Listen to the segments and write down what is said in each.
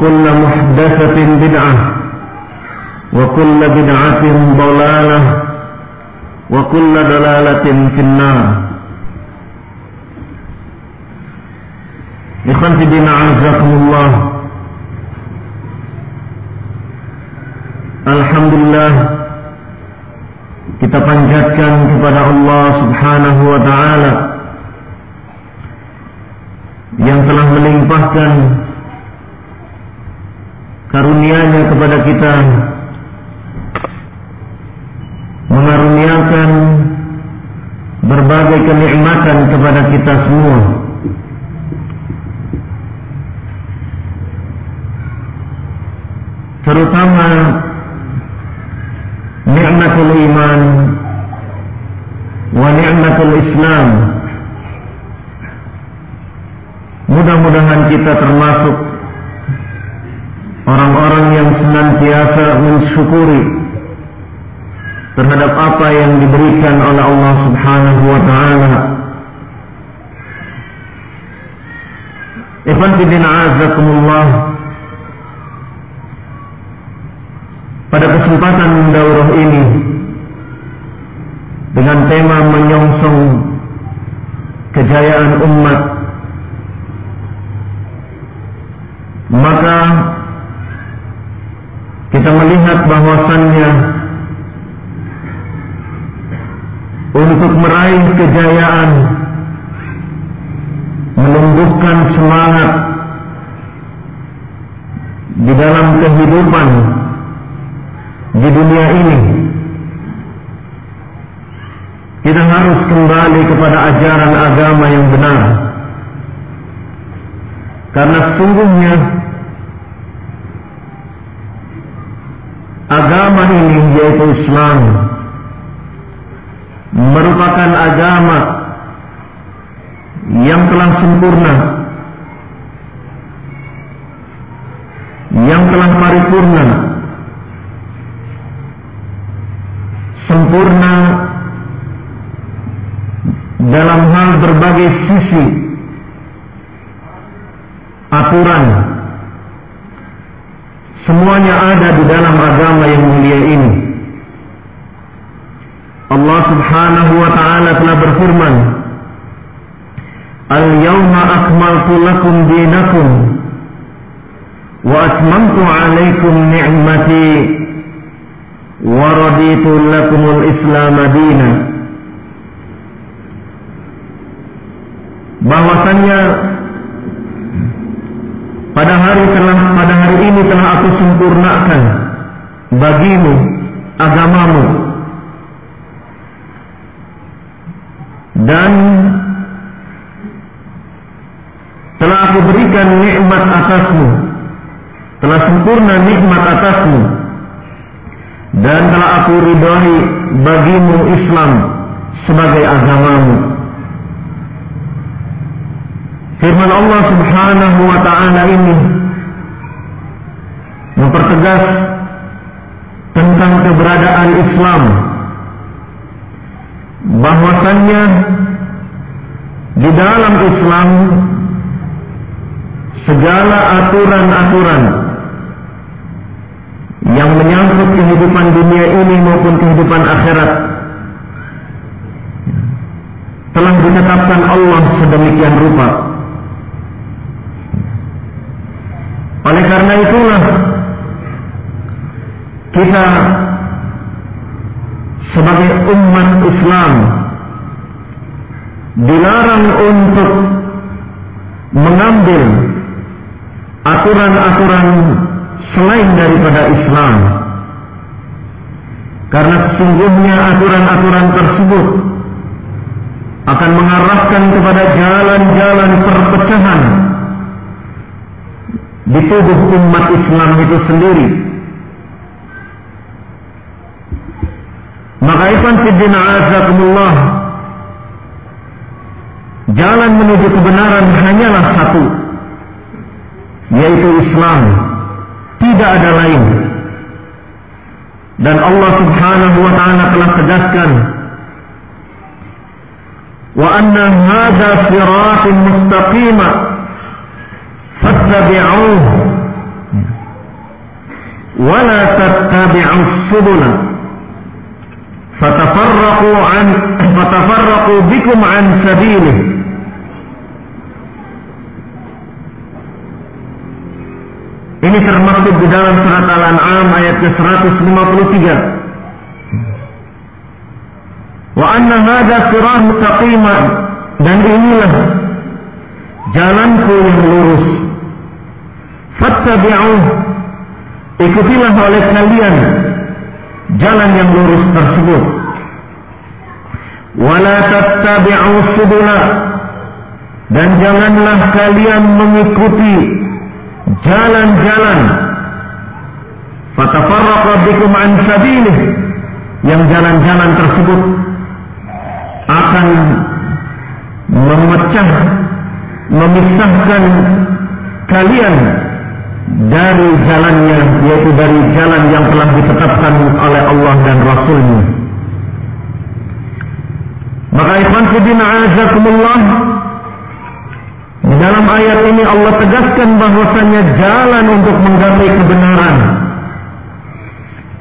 وكل محدثة بدعة وكل بدعة ضلالة وكل ضلالة في النار إخوان في الدين أعزكم الله Alhamdulillah kita panjatkan kepada Allah Subhanahu wa taala yang telah melimpahkan karunia-Nya kepada kita. Mengaruniakan berbagai kenikmatan kepada kita semua. Terutama nikmatul iman wa nikmatul islam. Mudah-mudahan kita termasuk apa yang diberikan oleh Allah Subhanahu wa taala. Ikhwan fillah azakumullah Pada kesempatan daurah ini dengan tema menyongsong kejayaan umat maka kita melihat bahwasannya untuk meraih kejayaan menumbuhkan semangat di dalam kehidupan di dunia ini. Kita harus kembali kepada ajaran agama yang benar. Karena sungguhnya agama ini yaitu Islam agama yang telah sempurna yang telah paripurna sempurna dalam hal berbagai sisi aturan. Semuanya ada di dalam agama yang mulia ini. Allah Subhanahu Ta'ala telah berfirman, Al-yawma akmaltu lakum dinakum wa atmamtu alaikum ni'mati wa raditu lakumul islam dina. Bahwasannya pada hari telah pada hari ini telah aku sempurnakan bagimu agamamu dan telah aku berikan nikmat atasmu. Telah sempurna nikmat atasmu. Dan telah aku ridhoi bagimu Islam sebagai agamamu. Firman Allah Subhanahu wa taala ini mempertegas tentang keberadaan Islam bahwasannya di dalam Islam segala aturan-aturan yang menyangkut kehidupan dunia ini maupun kehidupan akhirat telah ditetapkan Allah sedemikian rupa. Oleh karena itulah kita sebagai umat Islam dilarang untuk mengambil aturan-aturan selain daripada Islam. Karena sesungguhnya aturan-aturan tersebut akan mengarahkan kepada jalan-jalan perpecahan di tubuh umat Islam itu sendiri. Maka Ikhwan Fiddin Azakumullah. Jalan menuju kebenaran hanyalah satu Yaitu Islam. Tidak ada lain. Dan Allah subhanahu wa ta'ala telah tegaskan Wa anna hadha siratin mustaqima Fattabi'uh Wa la tattabi'us subula فتفرقوا عن فتفرقوا بكم عن سبيله Ini termaktub di dalam surat Al-An'am ayat ke-153. Wa anna hadha sirah mustaqiman dan inilah jalanku yang lurus. Fattabi'uh ikutilah oleh kalian jalan yang lurus tersebut. Wala tattabi'u subula. Dan janganlah kalian mengikuti jalan-jalan. Fatafarraqa bikum an sabilih. Yang jalan-jalan tersebut akan memecah memisahkan kalian dari jalannya yaitu dari jalan yang telah ditetapkan oleh Allah dan Rasulnya. Maka ikhwan fillah azakumullah dalam ayat ini Allah tegaskan bahwasanya jalan untuk menggapai kebenaran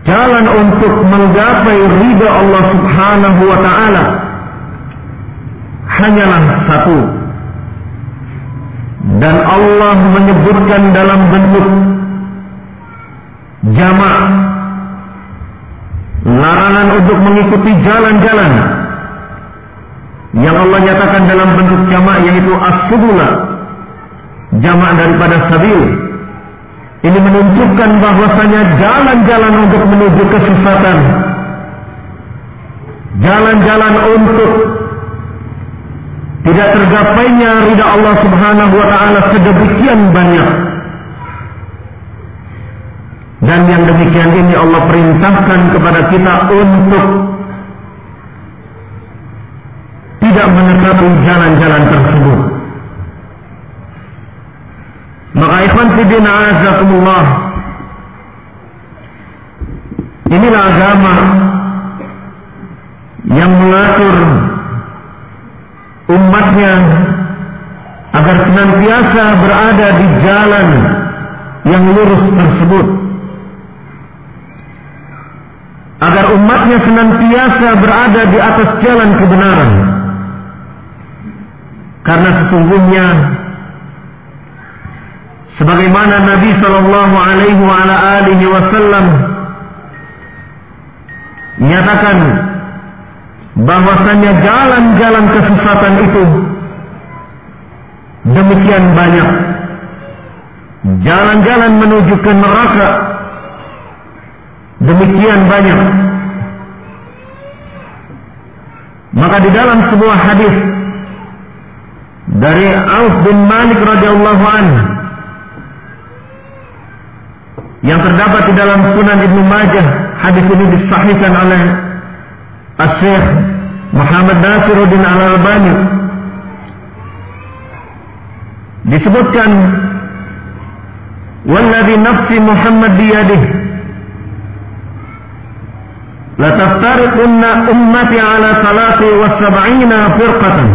jalan untuk menggapai ridha Allah Subhanahu wa taala hanyalah satu Allah menyebutkan dalam bentuk jamak. Larangan untuk mengikuti jalan-jalan yang Allah nyatakan dalam bentuk jamak yaitu as-subula jamak daripada sabil. Ini menunjukkan bahwasanya jalan-jalan untuk menuju kesesatan jalan-jalan untuk tidak tergapainya ridha Allah Subhanahu wa taala sedemikian banyak. Dan yang demikian ini Allah perintahkan kepada kita untuk tidak menetapi jalan-jalan tersebut. Maka ikhwan fidin azakumullah Inilah agama yang mengatur umatnya agar senantiasa berada di jalan yang lurus tersebut. Agar umatnya senantiasa berada di atas jalan kebenaran. Karena sesungguhnya sebagaimana Nabi sallallahu alaihi wasallam menyatakan bahwasanya jalan-jalan kesesatan itu demikian banyak. Jalan-jalan menuju ke neraka demikian banyak. Maka di dalam sebuah hadis dari Auf bin Malik radhiyallahu anhu yang terdapat di dalam Sunan Ibnu Majah hadis ini disahihkan oleh Asyik Muhammad Nasiruddin Al-Albani disebutkan Walladhi nafsi Muhammad biyadih Lataftariqunna ummati ala salati wa sab'ina firqatan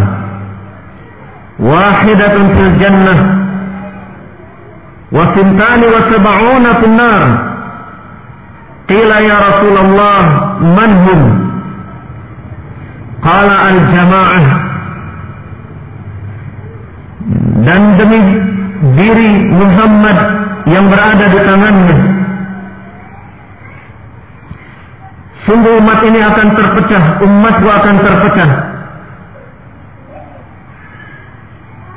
Wahidatun fil jannah Wa wa sab'una fil nar Qila ya Rasulullah manhum qala al jamaah dan demi diri Muhammad yang berada di tangannya. Sungguh umat ini akan terpecah, umatku akan terpecah.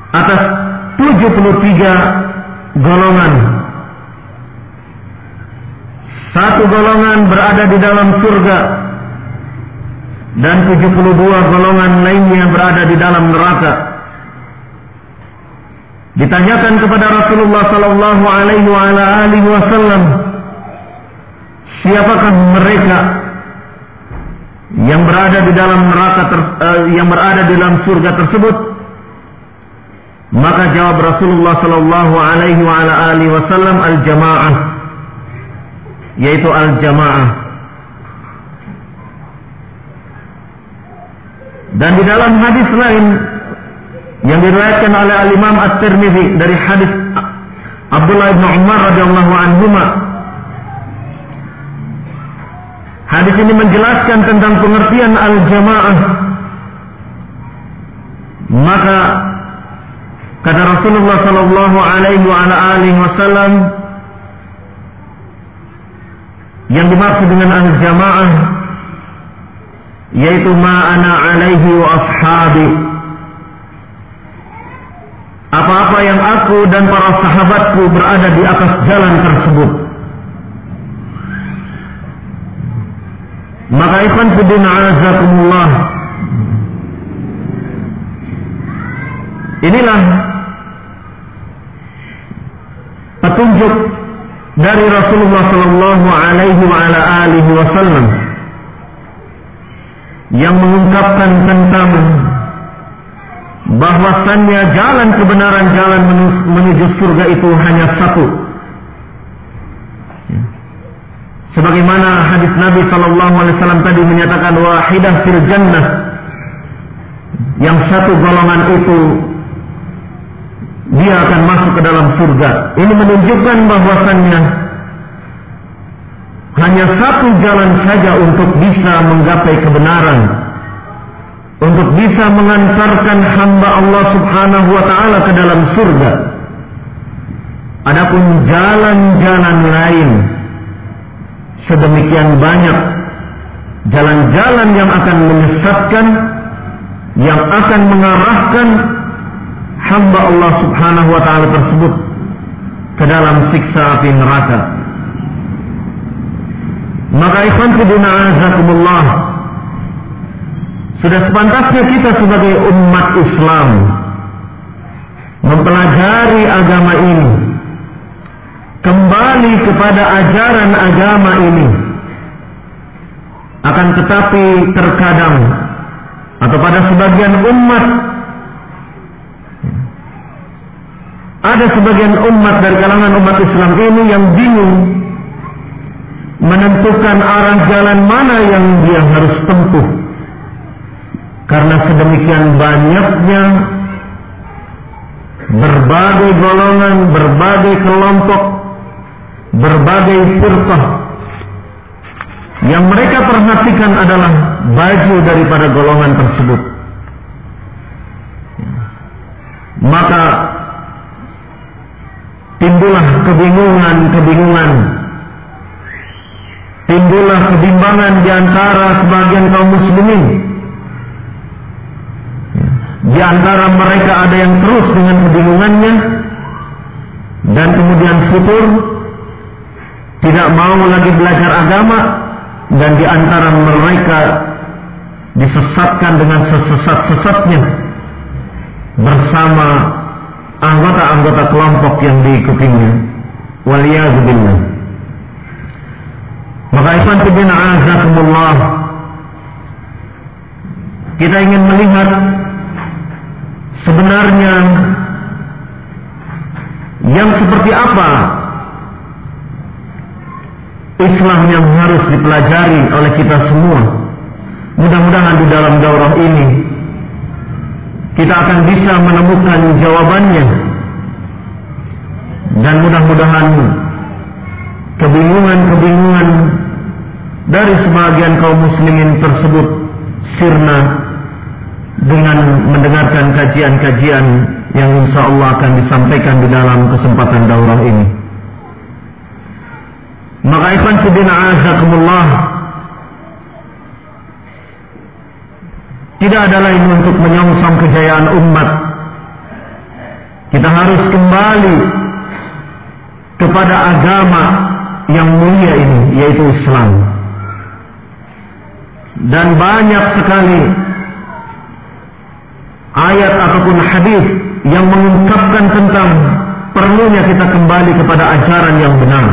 Atas 73 golongan. Satu golongan berada di dalam surga dan 72 golongan lainnya berada di dalam neraka. Ditanyakan kepada Rasulullah sallallahu alaihi wasallam, siapakah mereka yang berada di dalam neraka ter, uh, yang berada di dalam surga tersebut? Maka jawab Rasulullah sallallahu alaihi wasallam al-jamaah yaitu al-jamaah. Dan di dalam hadis lain yang diriwayatkan oleh Al Imam At-Tirmizi dari hadis Abdullah bin Umar radhiyallahu anhu Hadis ini menjelaskan tentang pengertian al-jamaah. Maka kata Rasulullah sallallahu alaihi wasallam yang dimaksud dengan al-jamaah yaitu ma ana alaihi wa ashabi apa-apa yang aku dan para sahabatku berada di atas jalan tersebut. Maka ikhwan fidin azakumullah. Inilah petunjuk dari Rasulullah sallallahu alaihi wa ala alihi wasallam yang mengungkapkan tentang bahwasannya jalan kebenaran jalan menuju surga itu hanya satu. Ya. Sebagaimana hadis Nabi Wasallam tadi menyatakan wahidah fil jannah, yang satu golongan itu dia akan masuk ke dalam surga. Ini menunjukkan bahwasannya hanya satu jalan saja untuk bisa menggapai kebenaran untuk bisa mengantarkan hamba Allah Subhanahu wa taala ke dalam surga. Adapun jalan-jalan lain sedemikian banyak jalan-jalan yang akan menyesatkan yang akan mengarahkan hamba Allah Subhanahu wa taala tersebut ke dalam siksa api neraka. Maka ikhwan fillah azakumullah sudah sepantasnya kita sebagai umat Islam mempelajari agama ini, kembali kepada ajaran agama ini. Akan tetapi terkadang atau pada sebagian umat ada sebagian umat dari kalangan umat Islam ini yang bingung menentukan arah jalan mana yang dia harus tempuh karena sedemikian banyaknya berbagai golongan, berbagai kelompok, berbagai firqah yang mereka perhatikan adalah baju daripada golongan tersebut. Maka timbullah kebingungan-kebingungan timbullah kebimbangan di antara sebagian kaum muslimin di antara mereka ada yang terus dengan kebingungannya dan kemudian futur tidak mau lagi belajar agama dan di antara mereka disesatkan dengan sesesat-sesatnya bersama anggota-anggota kelompok yang diikutinya. Waliyazubillah. Maka ikhwan fillah azakumullah kita ingin melihat sebenarnya yang seperti apa Islam yang harus dipelajari oleh kita semua. Mudah-mudahan di dalam daurah ini kita akan bisa menemukan jawabannya. Dan mudah-mudahan kebingungan-kebingungan dari sebagian kaum muslimin tersebut sirna dengan mendengarkan kajian-kajian yang insya Allah akan disampaikan di dalam kesempatan daurah ini. Maka ikhwan fidina azakumullah tidak ada lain untuk menyongsong kejayaan umat. Kita harus kembali kepada agama yang mulia ini yaitu Islam. Dan banyak sekali ayat ataupun hadis yang mengungkapkan tentang perlunya kita kembali kepada ajaran yang benar.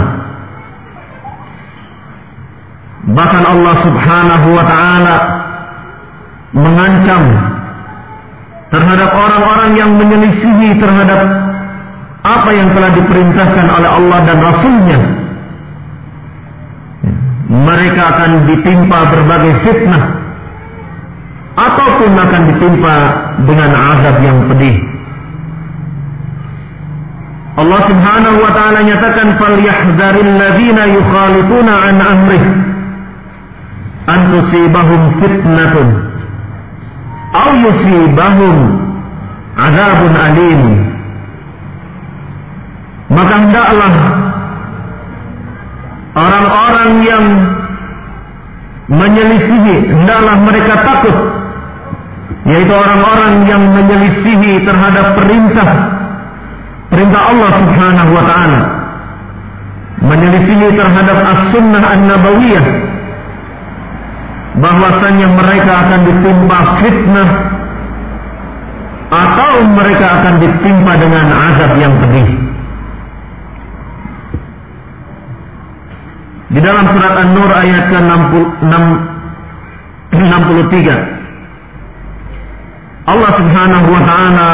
Bahkan Allah Subhanahu wa taala mengancam terhadap orang-orang yang menyelisihi terhadap apa yang telah diperintahkan oleh Allah dan Rasulnya. Mereka akan ditimpa berbagai fitnah ataupun akan ditimpa dengan azab yang pedih. Allah Subhanahu wa taala nyatakan falyahdharil ladzina yukhalifuna an amrih an tusibahum fitnatun aw yusibahum azabun alim. Maka hendaklah orang-orang yang menyelisihi hendaklah mereka takut. Yaitu orang-orang yang menyelisihi terhadap perintah perintah Allah Subhanahu wa taala. Menyelisihi terhadap as-sunnah an-nabawiyah bahwasanya mereka akan ditimpa fitnah atau mereka akan ditimpa dengan azab yang pedih di dalam surat An-Nur ayat ke-63 Allah Subhanahu wa taala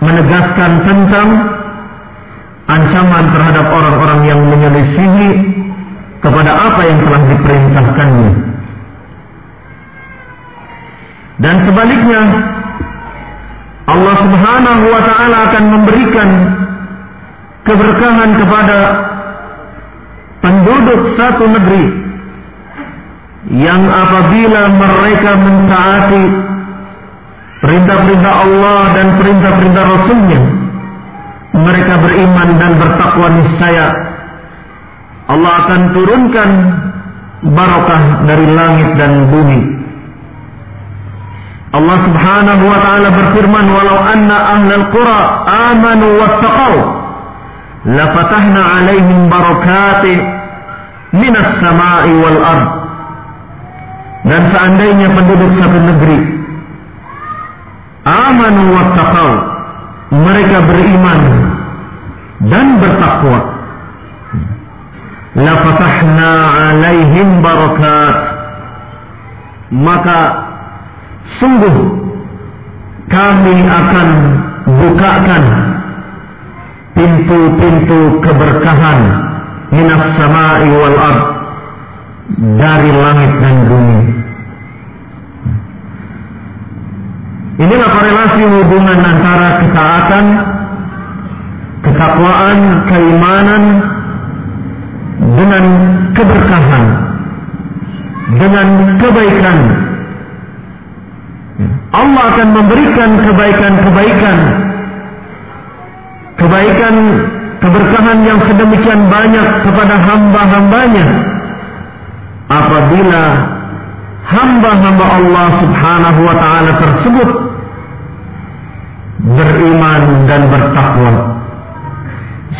menegaskan tentang ancaman terhadap orang-orang yang menyelisihi kepada apa yang telah diperintahkannya. Dan sebaliknya Allah Subhanahu wa taala akan memberikan keberkahan kepada penduduk satu negeri yang apabila mereka mentaati perintah-perintah Allah dan perintah-perintah Rasulnya mereka beriman dan bertakwa niscaya Allah akan turunkan barakah dari langit dan bumi. Allah subhanahu wa ta'ala berfirman walau anna ahlal qura amanu wattaqaw lafatahna alaihim barakati minas sama'i wal ard dan seandainya penduduk satu negeri amanu wattaqau mereka beriman dan bertakwa. la fatahna alaihim barakat maka sungguh kami akan bukakan pintu-pintu keberkahan minas sama'i wal ard dari langit dan bumi Inilah korelasi hubungan antara ketaatan, ketakwaan, keimanan dengan keberkahan, dengan kebaikan. Allah akan memberikan kebaikan-kebaikan, kebaikan keberkahan yang sedemikian banyak kepada hamba-hambanya. Apabila hamba-hamba Allah subhanahu wa ta'ala tersebut beriman dan bertakwa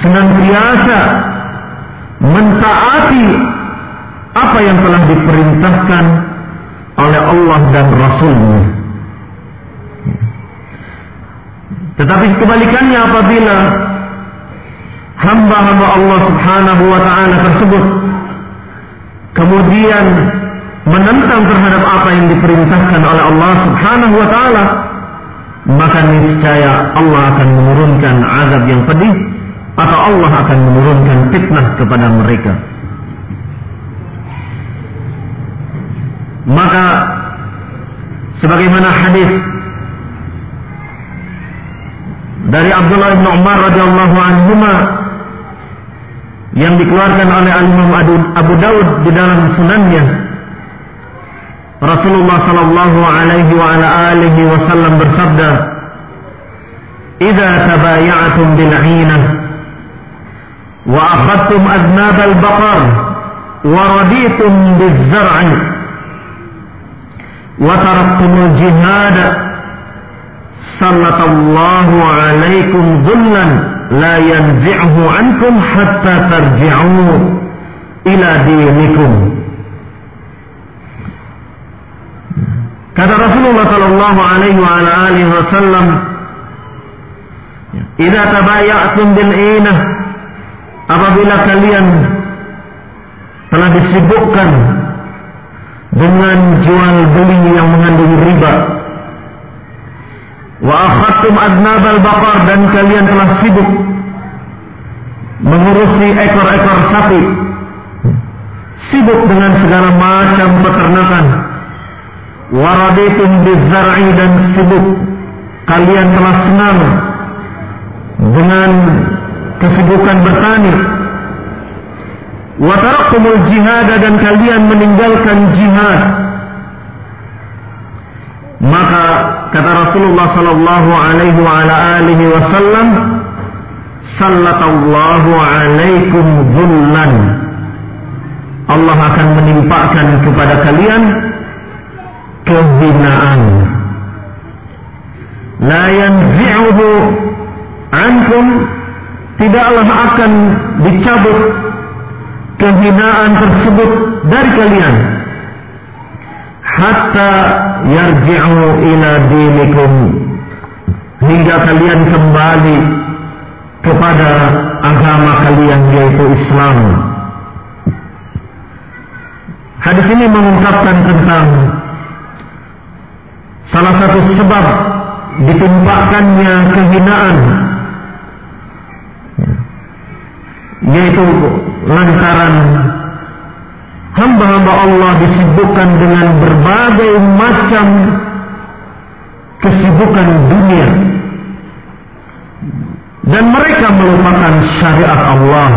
senantiasa mentaati apa yang telah diperintahkan oleh Allah dan Rasulnya. Tetapi kebalikannya apabila hamba-hamba Allah subhanahu wa ta'ala tersebut kemudian menentang terhadap apa yang diperintahkan oleh Allah subhanahu wa ta'ala maka niscaya Allah akan menurunkan azab yang pedih atau Allah akan menurunkan fitnah kepada mereka. Maka sebagaimana hadis dari Abdullah bin Umar radhiyallahu anhu yang dikeluarkan oleh Imam Abu Daud di dalam sunannya. Rasulullah sallallahu alaihi wa ala alihi wasallam bersabda "Idza tabaya'tum bil 'inah wa akhadtum adnab al-baqar wa raditum biz-zar'i wa taraktum al-jihad sallallahu alaikum dhullan la yanzi'hu ankum hatta tarji'u ila dinikum. Kata Rasulullah sallallahu alaihi wasallam "Idza tabaya'tum bil inah" apabila kalian telah disibukkan dengan jual beli yang mengandung riba wa akhadtum adnabal baqar dan kalian telah sibuk mengurusi ekor-ekor sapi. Sibuk dengan segala macam peternakan. Waraditum bizar'i dan sibuk. Kalian telah senang dengan kesibukan bertani. Wataraktumul jihad dan kalian meninggalkan jihad maka kata Rasulullah sallallahu alaihi wa ala alihi wasallam sallallahu alaikum dhullan Allah akan menimpakan kepada kalian kehinaan la yanzi'uhu ankum tidaklah akan dicabut kehinaan tersebut dari kalian hatta yarji'u ila dinikum hingga kalian kembali kepada agama kalian yaitu Islam. Hadis ini mengungkapkan tentang salah satu sebab ditimpakannya kehinaan yaitu lantaran hamba-hamba Allah disibukkan dengan berbagai macam kesibukan dunia. Dan mereka melupakan syariat Allah.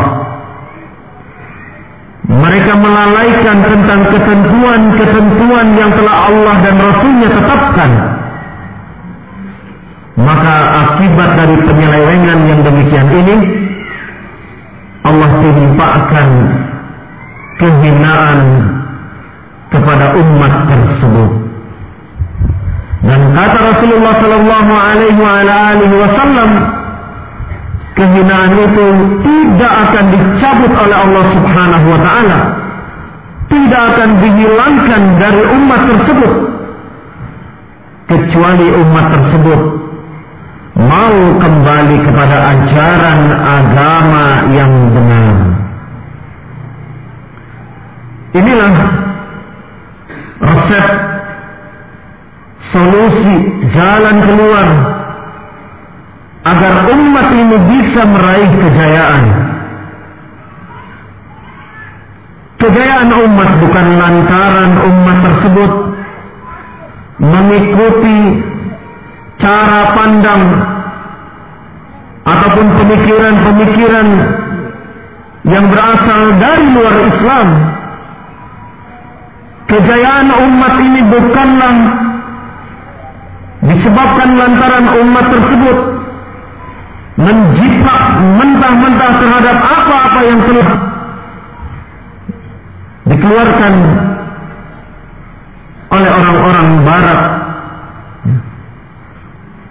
Mereka melalaikan tentang ketentuan-ketentuan yang telah Allah dan Rasulnya tetapkan. Maka akibat dari penyelewengan yang demikian ini Allah timpakan kehinaan kepada umat tersebut. Dan kata Rasulullah Sallallahu Alaihi Wasallam, kehinaan itu tidak akan dicabut oleh Allah Subhanahu Wa Taala, tidak akan dihilangkan dari umat tersebut, kecuali umat tersebut mau kembali kepada ajaran agama yang benar. Inilah resep solusi jalan keluar agar umat ini bisa meraih kejayaan. Kejayaan umat bukan lantaran umat tersebut mengikuti cara pandang ataupun pemikiran-pemikiran yang berasal dari luar Islam. Kejayaan umat ini bukanlah disebabkan lantaran umat tersebut menjiplak mentah-mentah terhadap apa-apa yang telah dikeluarkan oleh orang-orang barat.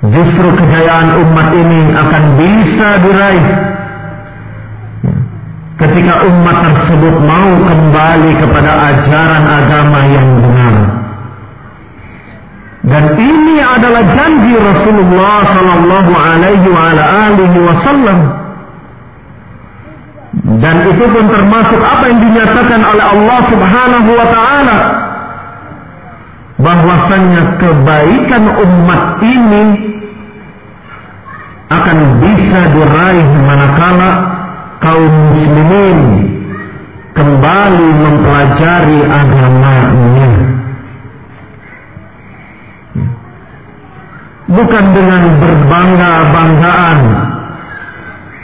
Justru kejayaan umat ini akan bisa diraih ketika umat tersebut mau kembali kepada ajaran agama yang benar. Dan ini adalah janji Rasulullah sallallahu alaihi wasallam. Dan itu pun termasuk apa yang dinyatakan oleh Allah Subhanahu wa taala bahwasanya kebaikan umat ini akan bisa diraih manakala kaum muslimin kembali mempelajari agamanya. Bukan dengan berbangga-banggaan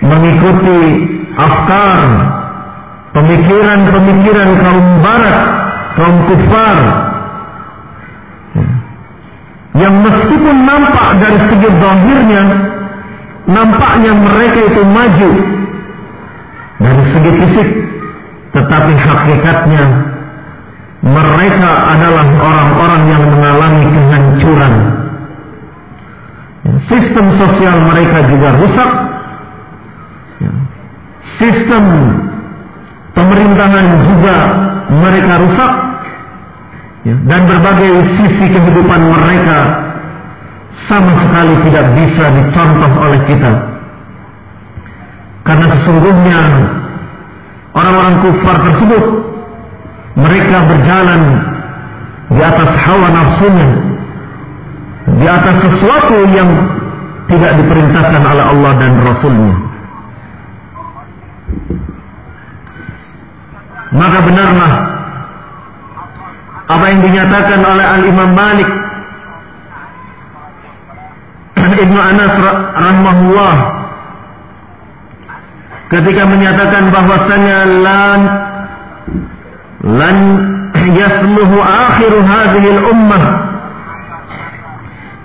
mengikuti afkar, pemikiran-pemikiran kaum barat, kaum kufar, yang meskipun nampak dari segi zahirnya nampaknya mereka itu maju dari segi fisik tetapi hakikatnya mereka adalah orang-orang yang mengalami kehancuran. Sistem sosial mereka juga rusak. Sistem pemerintahan juga mereka rusak. Dan berbagai sisi kehidupan mereka sama sekali tidak bisa dicontoh oleh kita. Karena sesungguhnya orang-orang kufar tersebut mereka berjalan di atas hawa nafsunya, di atas sesuatu yang tidak diperintahkan oleh Allah dan Rasulnya. Maka benarlah apa yang dinyatakan oleh Al Imam Malik Ibnu Anas rahimahullah ketika menyatakan bahwasanya lan lan yasluhu akhir hadhihi al-ummah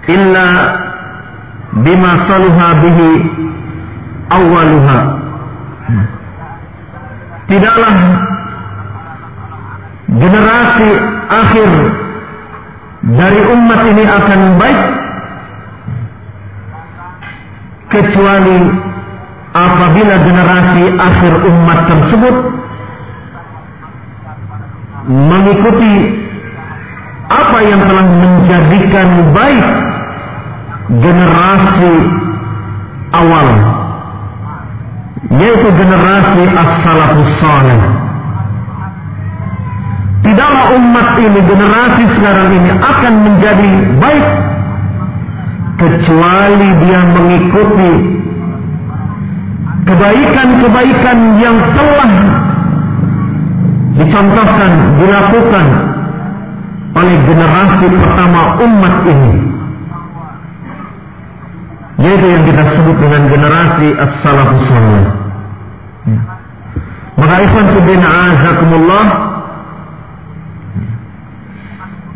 illa bima saluha bihi awaluha tidaklah generasi akhir dari umat ini akan baik kecuali apabila generasi akhir umat tersebut mengikuti apa yang telah menjadikan baik generasi awal yaitu generasi as-salafus salih. Tidaklah umat ini generasi sekarang ini akan menjadi baik kecuali dia mengikuti kebaikan-kebaikan yang telah dicontohkan, dilakukan oleh generasi pertama umat ini. Yaitu yang kita sebut dengan generasi as-salafus salih. Ya. Maka ikhwan fillah azakumullah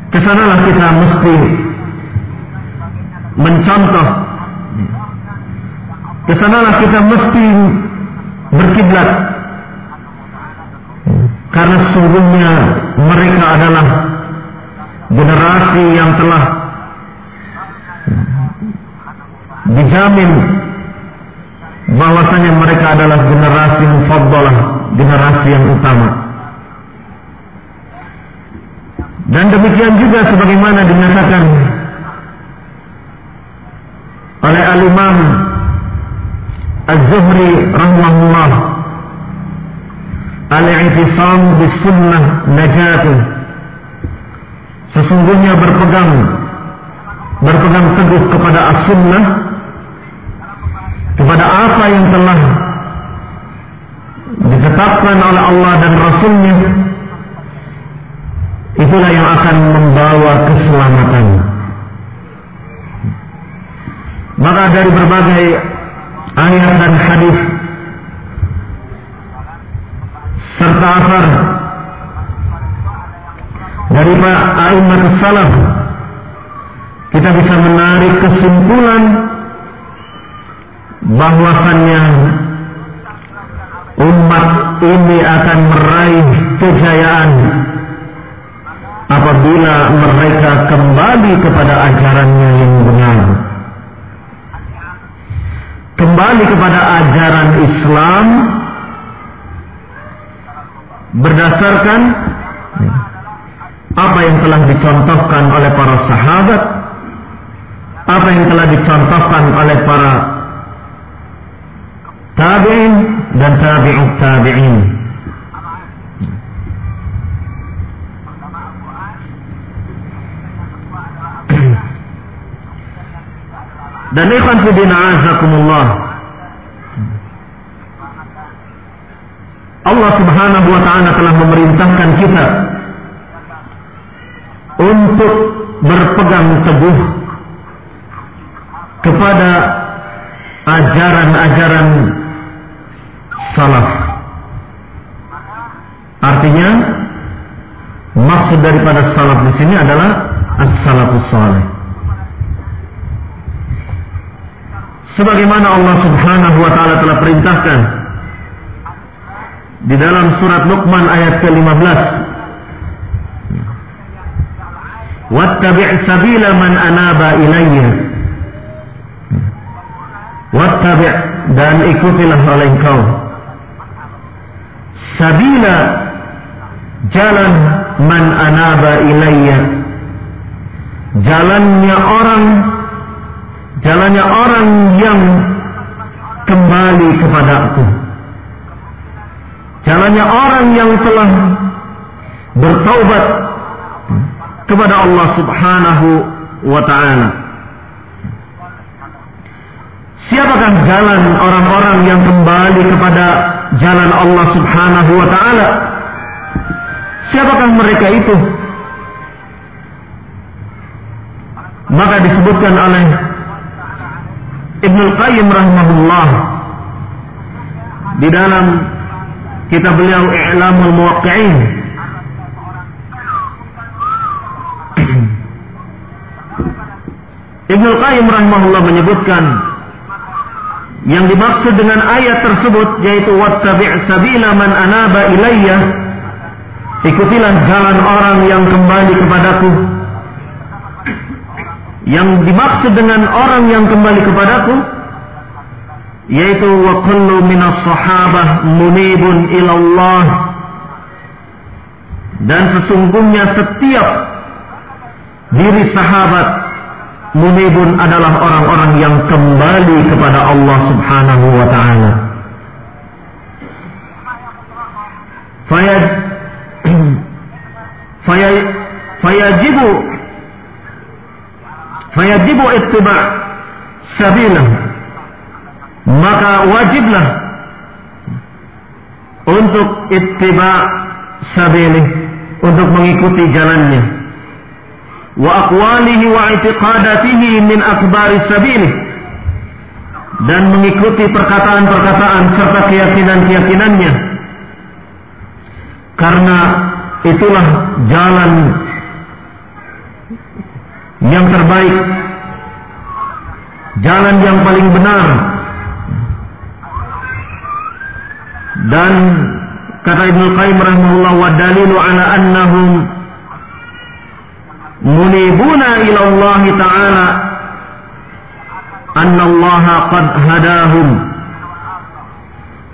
ke sanalah kita mesti mencontoh ke sanalah kita mesti berkiblat karena sesungguhnya mereka adalah generasi yang telah dijamin bahwasanya mereka adalah generasi mufaddalah, generasi yang utama. Dan demikian juga sebagaimana dinyatakan oleh al-Imam Az-Zuhri rahimahullah al-i'tisam bis najatuh sesungguhnya berpegang berpegang teguh kepada as-sunnah kepada apa yang telah ditetapkan oleh Allah dan Rasulnya itulah yang akan membawa keselamatan. Maka dari berbagai ayat dan hadis serta asar dari Pak Aimat Salaf. Kita bisa menarik kesimpulan bahwasannya umat ini akan meraih kejayaan apabila mereka kembali kepada ajarannya yang benar kembali kepada ajaran Islam berdasarkan apa yang telah dicontohkan oleh para sahabat, apa yang telah dicontohkan oleh para tabi'in dan tabi'ut tabi'in. Dan ikhwan fidina azakumullah. Allah Subhanahu wa taala telah memerintahkan kita untuk berpegang teguh kepada ajaran-ajaran salaf. Artinya maksud daripada salaf di sini adalah as-salafus saleh. Sebagaimana Allah Subhanahu wa taala telah perintahkan di dalam surat Luqman ayat ke-15. Wattabi' sabila man anaba ilayya. Wattabi' dan ikutilah oleh engkau. Sabila jalan man anaba ilayya. Jalannya orang Jalannya orang yang kembali kepada aku Jalannya orang yang telah bertaubat kepada Allah Subhanahu wa taala. Siapakah jalan orang-orang yang kembali kepada jalan Allah Subhanahu wa taala? Siapakah mereka itu? Maka disebutkan oleh Ibnu Qayyim rahimahullah. Di dalam kita beliau I'lamul Muwaqqi'in. Ibnu Qayyim rahimahullah menyebutkan yang dimaksud dengan ayat tersebut yaitu wattabi' sabila man anaba ilayya. Ikutilah jalan orang yang kembali kepadaku yang dimaksud dengan orang yang kembali kepadaku yaitu wa kullu minas sahabah munibun ilallah. Dan sesungguhnya setiap diri sahabat munibun adalah orang-orang yang kembali kepada Allah Subhanahu wa taala. Fayaj fayaj fayajibu fayajibu ittiba' sabilah maka wajiblah untuk ittiba sabili untuk mengikuti jalannya. wa aqwalihi wa i'tiqadatihi min akbari sabili dan mengikuti perkataan-perkataan serta keyakinan-keyakinannya. Karena itulah jalan yang terbaik. Jalan yang paling benar. Dan kata Ibnu Qayyim rahimahullah wa dalilu ala annahum munibuna ila Allah taala anna Allah qad hadahum.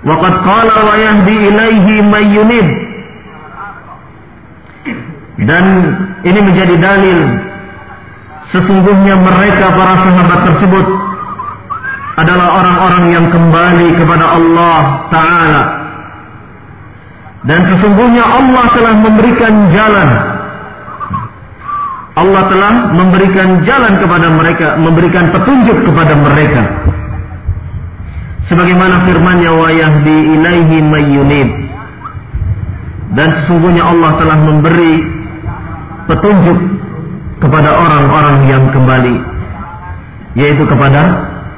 Wa qad qala wa yahdi ilaihi may yunib. Dan ini menjadi dalil sesungguhnya mereka para sahabat tersebut adalah orang-orang yang kembali kepada Allah Ta'ala. Dan sesungguhnya Allah telah memberikan jalan. Allah telah memberikan jalan kepada mereka, memberikan petunjuk kepada mereka. Sebagaimana firman-Nya wa yahdi ilaihi mayyunib. Dan sesungguhnya Allah telah memberi petunjuk kepada orang-orang yang kembali yaitu kepada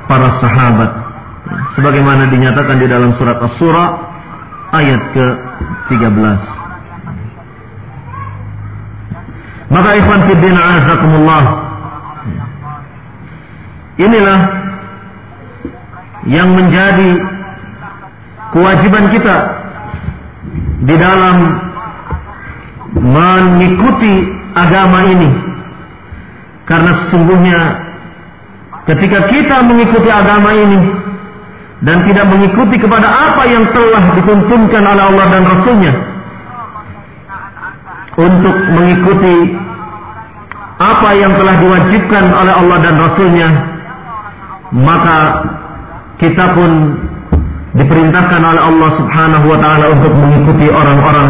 para sahabat. Sebagaimana dinyatakan di dalam surat As-Surah ayat ke-13. Maka ikhwan fiddin azakumullah inilah yang menjadi kewajiban kita di dalam mengikuti agama ini karena sesungguhnya Ketika kita mengikuti agama ini dan tidak mengikuti kepada apa yang telah dituntunkan oleh Allah dan Rasulnya, untuk mengikuti apa yang telah diwajibkan oleh Allah dan Rasulnya maka kita pun diperintahkan oleh Allah Subhanahu wa taala untuk mengikuti orang-orang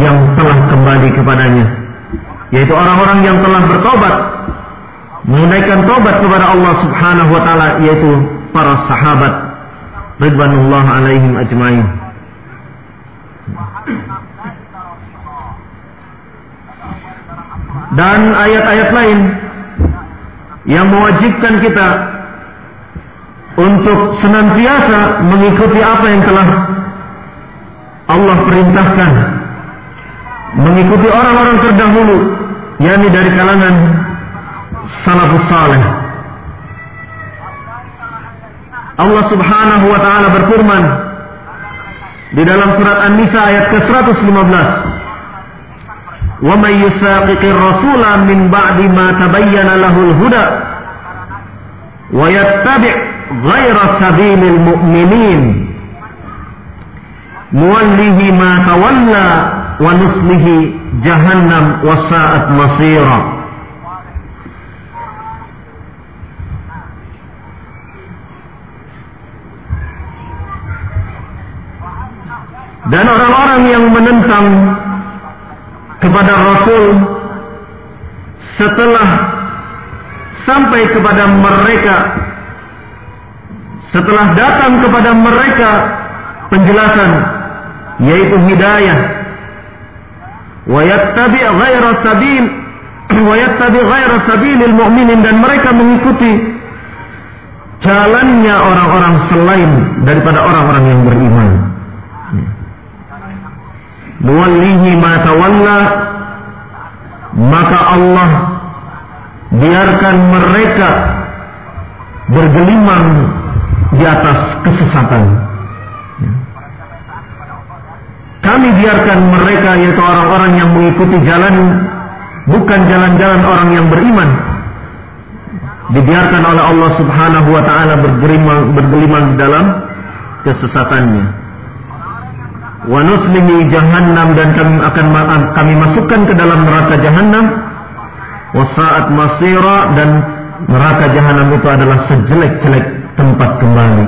yang telah kembali kepadanya yaitu orang-orang yang telah bertobat menunaikan tobat kepada Allah Subhanahu wa taala yaitu para sahabat ridwanullah alaihim ajmain. Dan ayat-ayat lain yang mewajibkan kita untuk senantiasa mengikuti apa yang telah Allah perintahkan. Mengikuti orang-orang terdahulu yakni dari kalangan salafus saleh Allah Subhanahu wa taala berfirman di dalam surat An-Nisa ayat ke-115 ومن يساقق الرسول من بعد ما تبين له الهدى ويتبع غير سبيل المؤمنين نوله ما تولى ونصله جهنم وساءت مصيرا Dan orang-orang yang menentang kepada Rasul setelah sampai kepada mereka setelah datang kepada mereka penjelasan yaitu hidayah. Wa yattabi' ghaira sabil wa yattabi' ghaira sabilil mu'minin dan mereka mengikuti jalannya orang-orang selain daripada orang-orang yang beriman nuwallihi ma tawalla. Maka Allah biarkan mereka bergelimang di atas kesesatan. Kami biarkan mereka yaitu orang-orang yang mengikuti jalan bukan jalan-jalan orang yang beriman. Dibiarkan oleh Allah Subhanahu wa taala bergelimang bergelimang dalam kesesatannya wa nuslihi jahannam dan kami akan kami masukkan ke dalam neraka jahannam. Wa sa'at masira dan neraka jahannam itu adalah sejelek-jelek tempat kembali.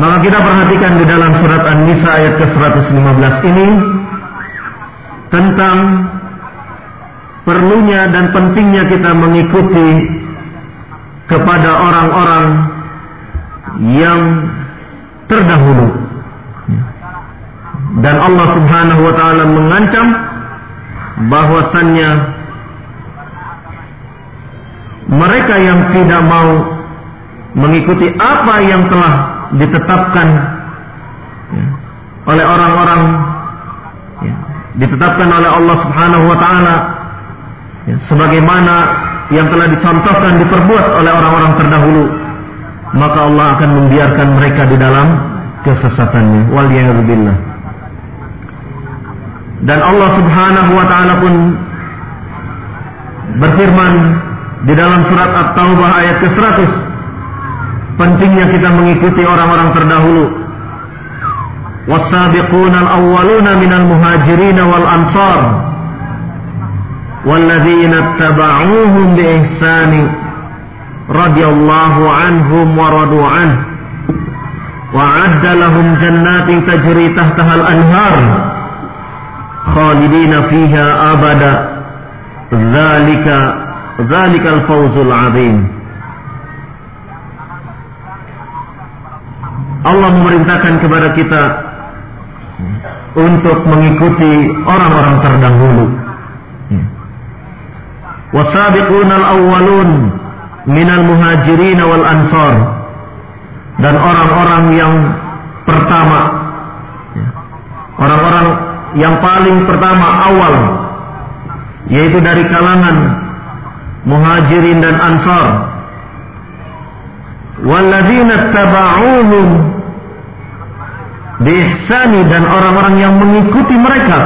Maka kita perhatikan di dalam surat An-Nisa ayat ke-115 ini tentang perlunya dan pentingnya kita mengikuti kepada orang-orang yang terdahulu. Dan Allah Subhanahu wa taala mengancam bahwasannya mereka yang tidak mau mengikuti apa yang telah ditetapkan ya, oleh orang-orang ya, ditetapkan oleh Allah Subhanahu wa taala ya, sebagaimana yang telah dicontohkan diperbuat oleh orang-orang terdahulu maka Allah akan membiarkan mereka di dalam kesesatannya. Waliyahzubillah dan Allah Subhanahu wa taala pun berfirman di dalam surat At-Taubah ayat ke-100 pentingnya kita mengikuti orang-orang terdahulu. Minal muhajirin wal ansar walladzina ittaba'uuhum bi ihsani radhiyallahu anhum wa radu an. Wa adda lahum jannatin tajri tahtaha al-anhar khalidina fiha abada. Dzalika dzalikal fawzul azim. Allah memerintahkan kepada kita untuk mengikuti orang-orang terdahulu. Wasabiqunal awwalun minal muhajirin wal ansar. Dan orang-orang yang pertama. Orang-orang yang paling pertama awal. Yaitu dari kalangan muhajirin dan ansar. Walladzina taba'uhum biihsani dan orang-orang yang mengikuti mereka.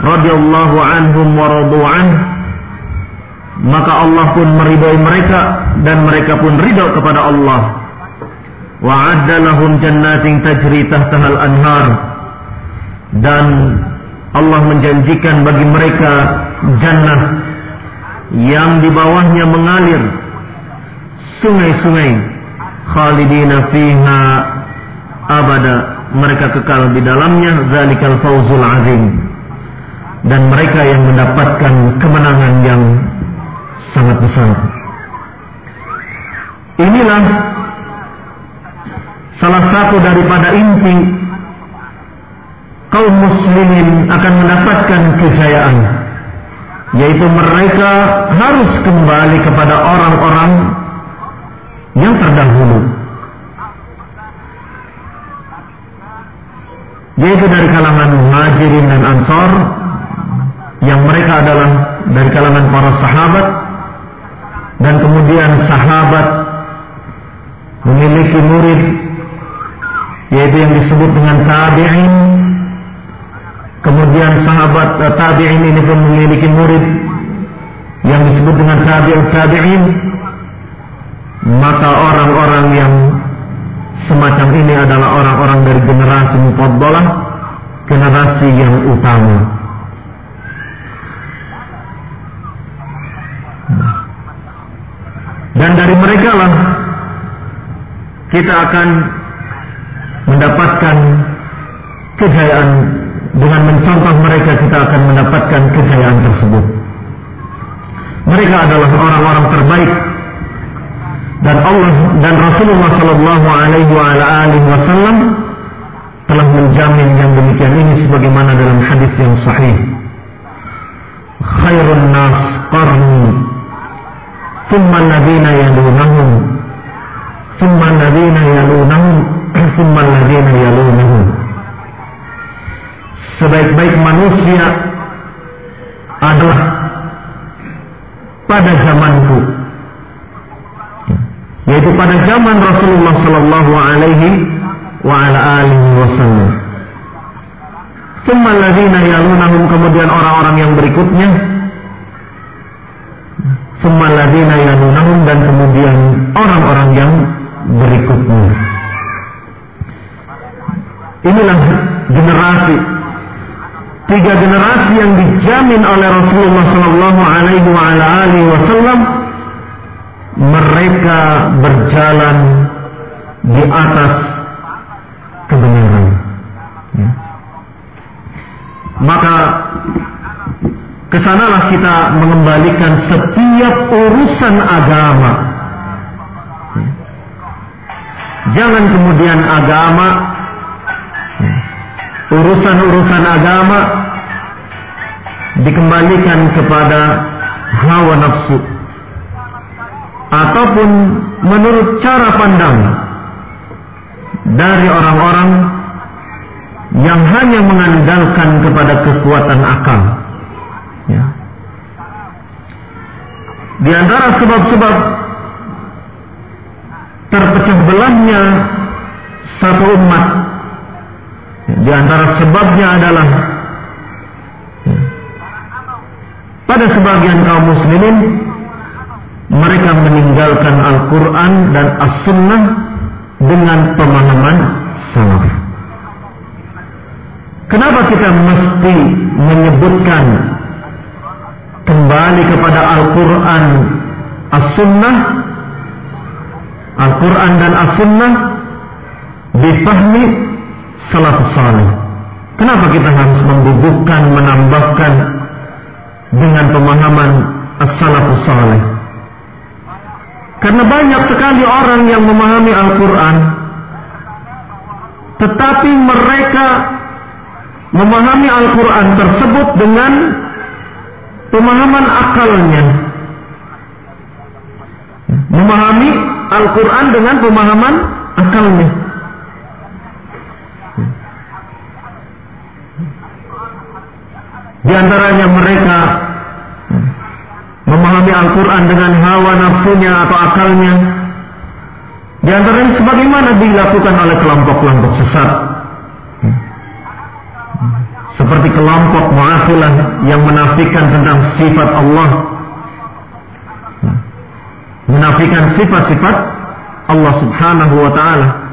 Radhiyallahu anhum wa radu maka Allah pun meridai mereka dan mereka pun ridho kepada Allah. Wa adda lahum jannatin tajri tahtahal anhar dan Allah menjanjikan bagi mereka jannah yang di bawahnya mengalir sungai-sungai khalidina fiha abada. Mereka kekal di dalamnya zalikal fawzul azim. Dan mereka yang mendapatkan kemenangan yang sangat besar. Inilah salah satu daripada inti kaum muslimin akan mendapatkan kejayaan yaitu mereka harus kembali kepada orang-orang yang terdahulu. Yaitu dari kalangan muhajirin dan ansor yang mereka adalah dari kalangan para sahabat dan kemudian sahabat memiliki murid yaitu yang disebut dengan tabi'in. Kemudian sahabat uh, tabi'in ini pun memiliki murid yang disebut dengan tabi'ut tabi'in. Maka orang-orang yang semacam ini adalah orang-orang dari generasi mufaddalah generasi yang utama dan dari mereka lah kita akan mendapatkan kejayaan. Dengan mencontoh mereka kita akan mendapatkan kejayaan tersebut. Mereka adalah orang-orang terbaik. Dan Allah dan Rasulullah Shallallahu Alaihi Wasallam telah menjamin yang demikian ini sebagaimana dalam hadis yang sahih. Khairun nas qarni thumma alladhina yalunahum. Thumma alladhina yalunahum. Thumma alladhina yalunahum. Sebaik-baik manusia adalah pada zamanku. Yaitu pada zaman Rasulullah Sallallahu Alaihi wa ala alihi Wasallam. Summa yalunahum kemudian orang-orang yang berikutnya Summa yalunahum dan kemudian orang-orang yang berikutnya Inilah generasi Tiga generasi yang dijamin oleh Rasulullah Sallallahu Alaihi Wasallam mereka berjalan di atas kebenaran. Ya. Maka ke sanalah kita mengembalikan setiap urusan agama. Jangan kemudian agama, urusan-urusan agama dikembalikan kepada hawa nafsu ataupun menurut cara pandang dari orang-orang yang hanya mengandalkan kepada kekuatan akal. Ya. Di antara sebab-sebab terpecah belahnya satu umat, ya, di antara sebabnya adalah ya, pada sebagian kaum muslimin mereka meninggalkan Al-Quran dan As-Sunnah dengan pemahaman salaf. Kenapa kita mesti menyebutkan kembali kepada Al-Quran As-Sunnah Al-Quran dan As-Sunnah difahmi salaf salih. Kenapa kita harus membubuhkan, menambahkan dengan pemahaman as-salafus salih? Karena banyak sekali orang yang memahami Al-Quran. Tetapi mereka memahami Al-Quran tersebut dengan pemahaman akalnya. Memahami Al-Quran dengan pemahaman akalnya. Di antaranya mereka memahami Al-Quran dengan hawa nafsunya atau akalnya. Di antaranya sebagaimana dilakukan oleh kelompok-kelompok sesat. Seperti kelompok mu'afilah yang menafikan tentang sifat Allah. Menafikan sifat-sifat Allah subhanahu wa ta'ala.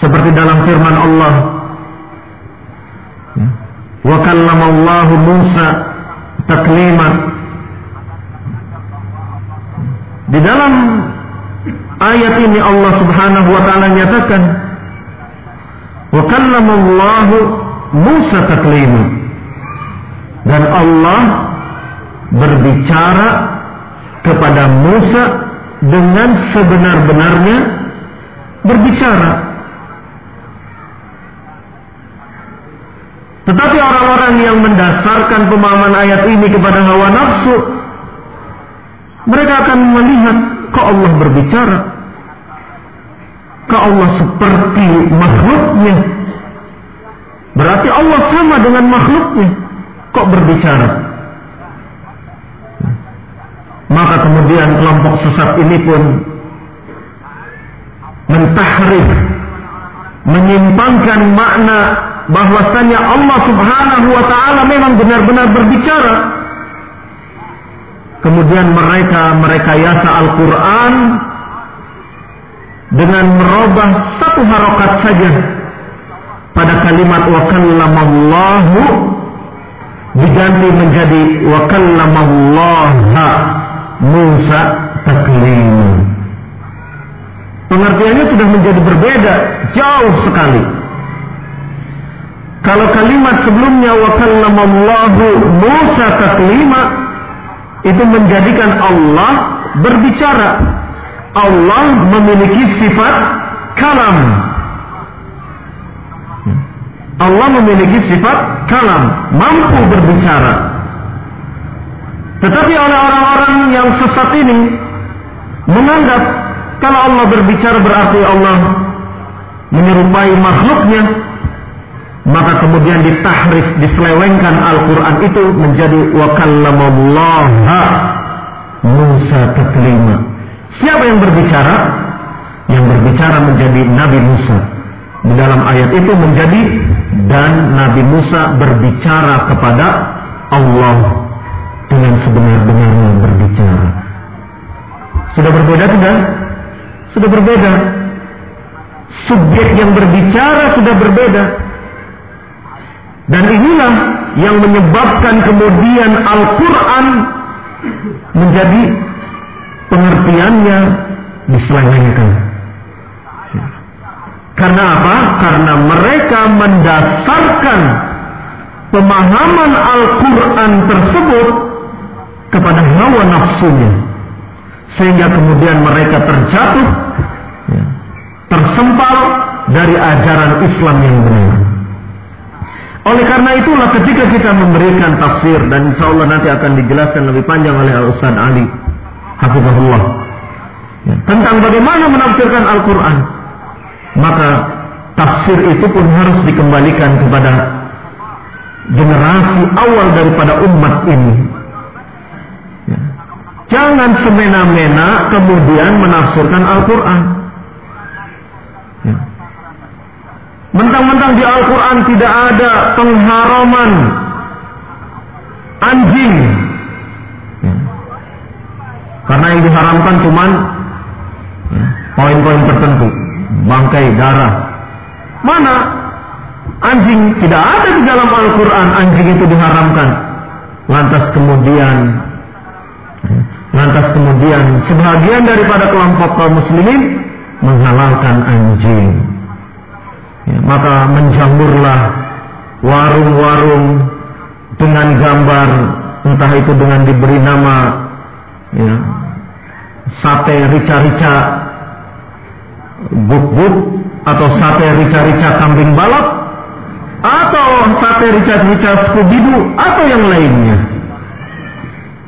seperti dalam firman Allah ya. wa kallamallahu Musa taklima di dalam ayat ini Allah Subhanahu wa taala nyatakan wa kallamallahu Musa taklima dan Allah berbicara kepada Musa dengan sebenar-benarnya berbicara. Tetapi orang-orang yang mendasarkan pemahaman ayat ini kepada hawa nafsu, mereka akan melihat kok Allah berbicara, kok Allah seperti makhluknya. Berarti Allah sama dengan makhluknya, kok berbicara. Maka kemudian kelompok sesat ini pun mentahrif, menyimpangkan makna bahwasanya Allah Subhanahu wa taala memang benar-benar berbicara. Kemudian mereka mereka yasa Al-Qur'an dengan merubah satu harokat saja pada kalimat wa kallamallahu diganti menjadi wa kallamallaha Musa taklim. Pengertiannya sudah menjadi berbeda jauh sekali. Kalau kalimat sebelumnya wa kallamallahu Musa taklima itu menjadikan Allah berbicara. Allah memiliki sifat kalam. Allah memiliki sifat kalam, mampu berbicara. Tetapi oleh orang-orang yang sesat ini menganggap kalau Allah berbicara berarti Allah menyerupai makhluknya, maka kemudian ditahrif, diselewengkan Al-Quran itu menjadi wa kallamallaha Musa taklima. Siapa yang berbicara? Yang berbicara menjadi Nabi Musa. Di dalam ayat itu menjadi dan Nabi Musa berbicara kepada Allah dengan sebenar-benarnya berbicara. Sudah berbeda tidak? Sudah berbeda. Subjek yang berbicara sudah berbeda. Dan inilah yang menyebabkan kemudian Al-Quran menjadi pengertiannya diselewengkan. Karena apa? Karena mereka mendasarkan pemahaman Al-Quran tersebut kepada hawa nafsunya. Sehingga kemudian mereka terjatuh, tersempal dari ajaran Islam yang benar. Oleh karena itulah ketika kita memberikan tafsir dan insya Allah nanti akan dijelaskan lebih panjang oleh Al Ustaz Ali Hafizahullah ya, tentang bagaimana menafsirkan Al-Quran maka tafsir itu pun harus dikembalikan kepada generasi awal daripada umat ini ya. jangan semena-mena kemudian menafsirkan Al-Quran ya. Mentang-mentang di Al-Quran tidak ada pengharaman anjing. Karena yang diharamkan cuma ya, poin-poin tertentu. Bangkai, darah. Mana? Anjing tidak ada di dalam Al-Quran. Anjing itu diharamkan. Lantas kemudian ya, Lantas kemudian sebagian daripada kelompok kaum muslimin menghalalkan anjing. Ya, maka menjamurlah warung-warung dengan gambar entah itu dengan diberi nama sate rica-rica buk-buk atau sate rica-rica kambing balap atau sate rica-rica skubidu atau yang lainnya